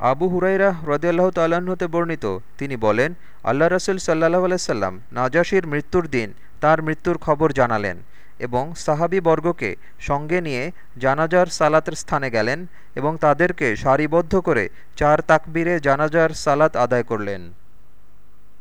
আবু হুরাইরা রদিয়াল্লাহ হতে বর্ণিত। তিনি বলেন, আল্লাহ রসুল সাল্লাহ আলাইসাল্লাম নাজাসির মৃত্যুর দিন তার মৃত্যুর খবর জানালেন এবং সাহাবি বর্গকে সঙ্গে নিয়ে জানাজার সালাতের স্থানে গেলেন এবং তাদেরকে সারিবদ্ধ করে চার তাকবীরে জানাজার সালাত আদায় করলেন।